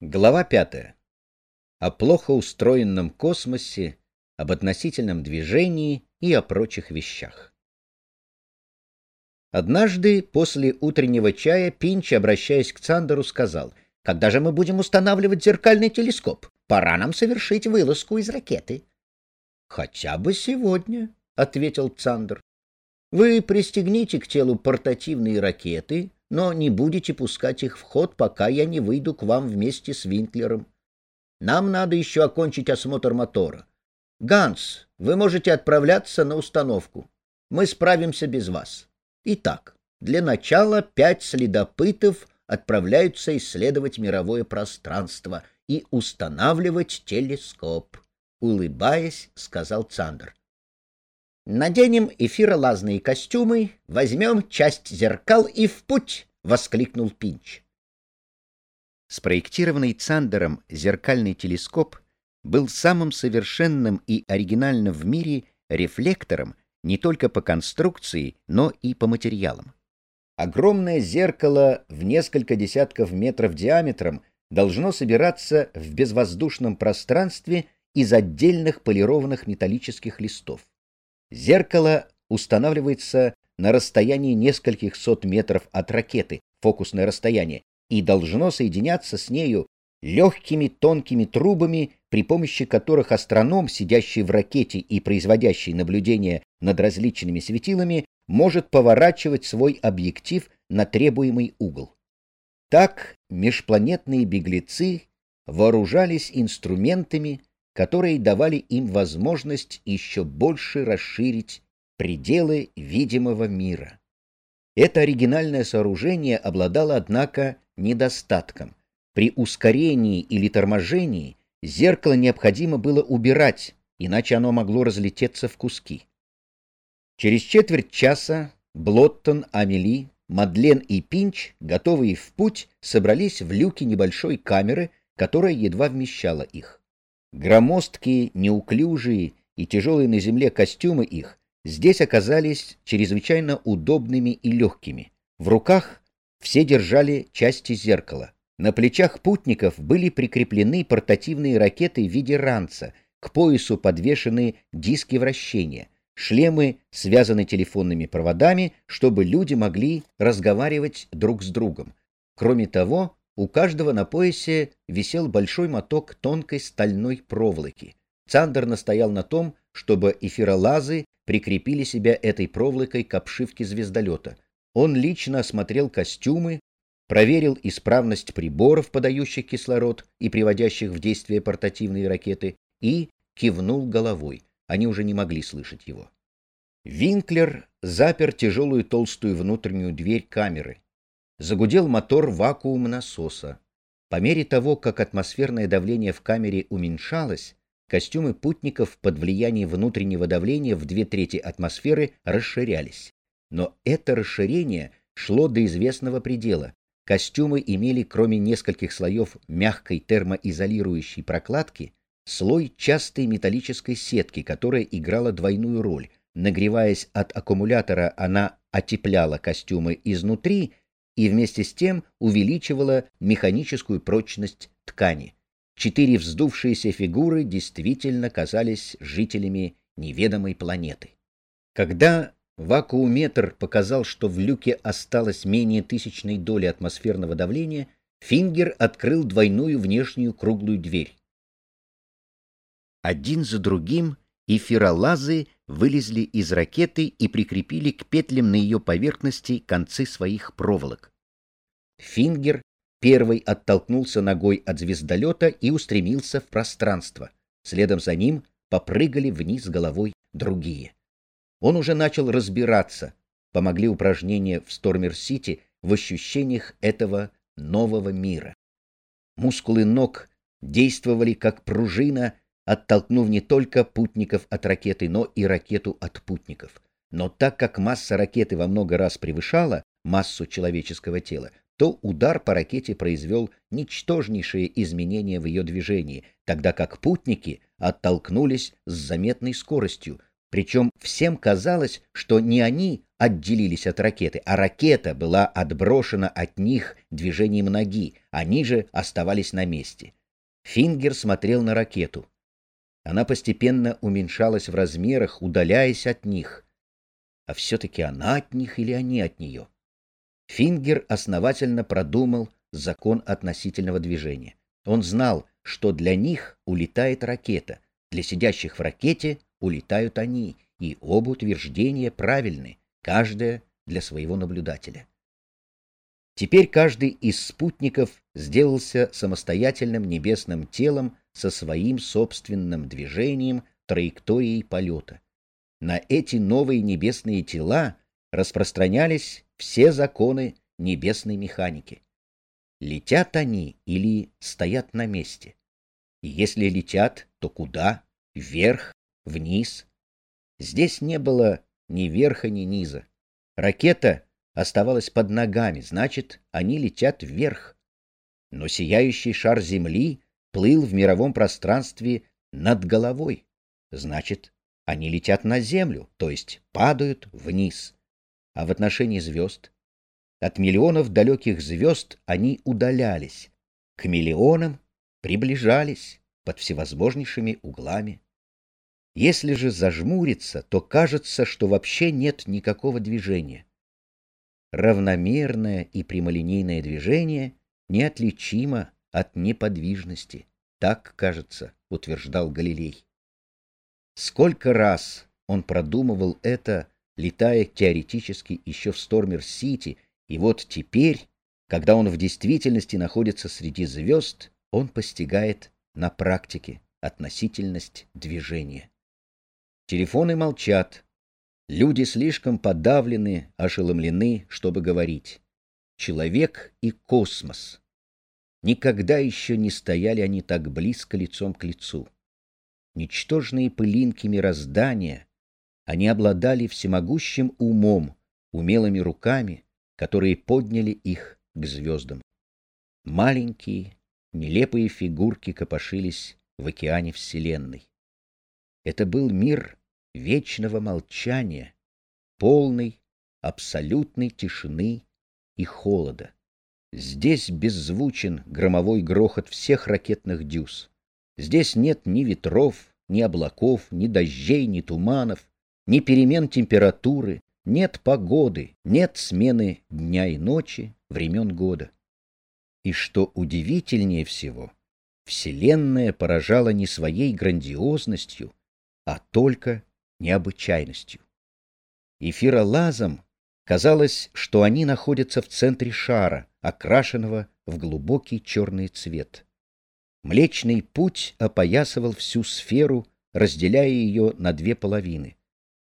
Глава пятая. О плохо устроенном космосе, об относительном движении и о прочих вещах. Однажды после утреннего чая Пинч, обращаясь к Цандеру, сказал, «Когда же мы будем устанавливать зеркальный телескоп? Пора нам совершить вылазку из ракеты». «Хотя бы сегодня», — ответил Цандер. «Вы пристегните к телу портативные ракеты, но не будете пускать их в ход, пока я не выйду к вам вместе с Винклером. Нам надо еще окончить осмотр мотора. Ганс, вы можете отправляться на установку. Мы справимся без вас. Итак, для начала пять следопытов отправляются исследовать мировое пространство и устанавливать телескоп. Улыбаясь, сказал Цандер. «Наденем эфиролазные костюмы, возьмем часть зеркал и в путь!» — воскликнул Пинч. Спроектированный Цандером зеркальный телескоп был самым совершенным и оригинальным в мире рефлектором не только по конструкции, но и по материалам. Огромное зеркало в несколько десятков метров диаметром должно собираться в безвоздушном пространстве из отдельных полированных металлических листов. Зеркало устанавливается на расстоянии нескольких сот метров от ракеты, фокусное расстояние, и должно соединяться с нею легкими тонкими трубами, при помощи которых астроном, сидящий в ракете и производящий наблюдения над различными светилами, может поворачивать свой объектив на требуемый угол. Так межпланетные беглецы вооружались инструментами, которые давали им возможность еще больше расширить пределы видимого мира. Это оригинальное сооружение обладало, однако, недостатком. При ускорении или торможении зеркало необходимо было убирать, иначе оно могло разлететься в куски. Через четверть часа Блоттон, Амели, Мадлен и Пинч, готовые в путь, собрались в люке небольшой камеры, которая едва вмещала их. Громоздкие, неуклюжие и тяжелые на земле костюмы их здесь оказались чрезвычайно удобными и легкими. В руках все держали части зеркала. На плечах путников были прикреплены портативные ракеты в виде ранца, к поясу подвешены диски вращения, шлемы связаны телефонными проводами, чтобы люди могли разговаривать друг с другом. Кроме того, у каждого на поясе висел большой моток тонкой стальной проволоки. Цандер настоял на том, чтобы эфиролазы прикрепили себя этой проволокой к обшивке звездолета. Он лично осмотрел костюмы, проверил исправность приборов, подающих кислород и приводящих в действие портативные ракеты, и кивнул головой. Они уже не могли слышать его. Винклер запер тяжелую толстую внутреннюю дверь камеры. Загудел мотор вакуум-насоса. По мере того, как атмосферное давление в камере уменьшалось, костюмы путников под влиянием внутреннего давления в две трети атмосферы расширялись. Но это расширение шло до известного предела. Костюмы имели, кроме нескольких слоев мягкой термоизолирующей прокладки, слой частой металлической сетки, которая играла двойную роль. Нагреваясь от аккумулятора, она отепляла костюмы изнутри и вместе с тем увеличивала механическую прочность ткани. Четыре вздувшиеся фигуры действительно казались жителями неведомой планеты. Когда вакууметр показал, что в люке осталось менее тысячной доли атмосферного давления, Фингер открыл двойную внешнюю круглую дверь. Один за другим эфиролазы вылезли из ракеты и прикрепили к петлям на ее поверхности концы своих проволок. Фингер первый оттолкнулся ногой от звездолета и устремился в пространство. Следом за ним попрыгали вниз головой другие. Он уже начал разбираться, помогли упражнения в Стормер-Сити в ощущениях этого нового мира. Мускулы ног действовали как пружина, оттолкнув не только путников от ракеты, но и ракету от путников. Но так как масса ракеты во много раз превышала массу человеческого тела, то удар по ракете произвел ничтожнейшие изменения в ее движении, тогда как путники оттолкнулись с заметной скоростью, причем всем казалось, что не они, отделились от ракеты, а ракета была отброшена от них движением ноги, они же оставались на месте. Фингер смотрел на ракету. Она постепенно уменьшалась в размерах, удаляясь от них. А все-таки она от них или они от нее? Фингер основательно продумал закон относительного движения. Он знал, что для них улетает ракета, для сидящих в ракете улетают они, и оба утверждения правильны, каждое для своего наблюдателя. Теперь каждый из спутников сделался самостоятельным небесным телом со своим собственным движением, траекторией полета. На эти новые небесные тела распространялись все законы небесной механики. Летят они или стоят на месте? И если летят, то куда? Вверх, вниз? Здесь не было ни верха, ни низа. Ракета оставалась под ногами, значит, они летят вверх. Но сияющий шар Земли плыл в мировом пространстве над головой. Значит, они летят на Землю, то есть падают вниз. А в отношении звезд? От миллионов далеких звезд они удалялись, к миллионам приближались под всевозможнейшими углами. Если же зажмуриться, то кажется, что вообще нет никакого движения. Равномерное и прямолинейное движение неотличимо от неподвижности. Так, кажется, утверждал Галилей. Сколько раз он продумывал это, летая теоретически еще в Стормер-Сити, и вот теперь, когда он в действительности находится среди звезд, он постигает на практике относительность движения. Телефоны молчат. Люди слишком подавлены, ошеломлены, чтобы говорить. Человек и космос. Никогда еще не стояли они так близко лицом к лицу. Ничтожные пылинки мироздания, они обладали всемогущим умом, умелыми руками, которые подняли их к звездам. Маленькие, нелепые фигурки копошились в океане Вселенной. Это был мир вечного молчания, полной, абсолютной тишины и холода. Здесь беззвучен громовой грохот всех ракетных дюз. Здесь нет ни ветров, ни облаков, ни дождей, ни туманов, ни перемен температуры, нет погоды, нет смены дня и ночи, времен года. И что удивительнее всего, Вселенная поражала не своей грандиозностью, а только необычайностью. Эфиролазам казалось, что они находятся в центре шара, окрашенного в глубокий черный цвет. Млечный путь опоясывал всю сферу, разделяя ее на две половины.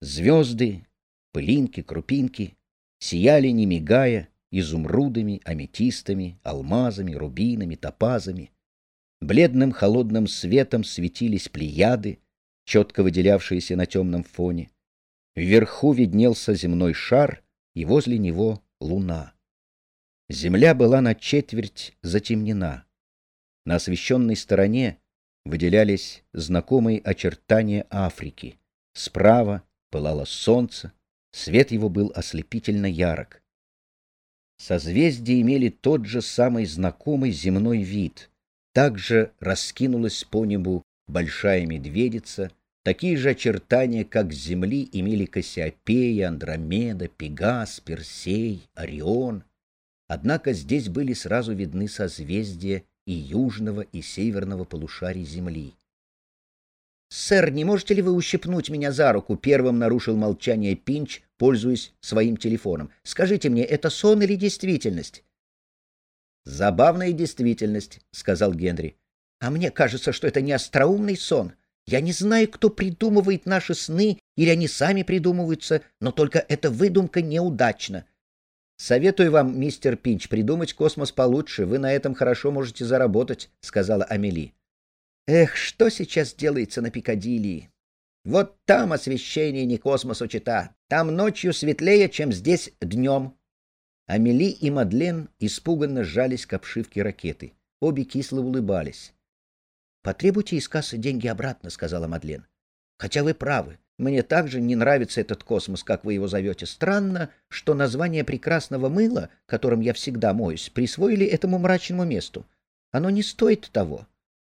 Звезды, пылинки, крупинки сияли, не мигая, изумрудами, аметистами, алмазами, рубинами, топазами. Бледным холодным светом светились плеяды, четко выделявшиеся на темном фоне. Вверху виднелся земной шар, и возле него луна. Земля была на четверть затемнена. На освещенной стороне выделялись знакомые очертания Африки. Справа пылало солнце, свет его был ослепительно ярок. Созвездия имели тот же самый знакомый земной вид. Также раскинулась по небу Большая Медведица, такие же очертания, как Земли, имели Кассиопея, Андромеда, Пегас, Персей, Орион. Однако здесь были сразу видны созвездия и южного, и северного полушарий Земли. «Сэр, не можете ли вы ущипнуть меня за руку?» — первым нарушил молчание Пинч, пользуясь своим телефоном. «Скажите мне, это сон или действительность?» «Забавная действительность», — сказал Генри. А мне кажется, что это не остроумный сон. Я не знаю, кто придумывает наши сны, или они сами придумываются, но только эта выдумка неудачна. Советую вам, мистер Пинч, придумать космос получше. Вы на этом хорошо можете заработать, сказала Амели. Эх, что сейчас делается на Пикадилли? Вот там освещение не космосу чита. Там ночью светлее, чем здесь днем. Амели и Мадлен испуганно сжались к обшивке ракеты. Обе кисло улыбались. Потребуйте из кассы деньги обратно, сказала Мадлен. Хотя вы правы. Мне также не нравится этот космос, как вы его зовете. Странно, что название прекрасного мыла, которым я всегда моюсь, присвоили этому мрачному месту. Оно не стоит того.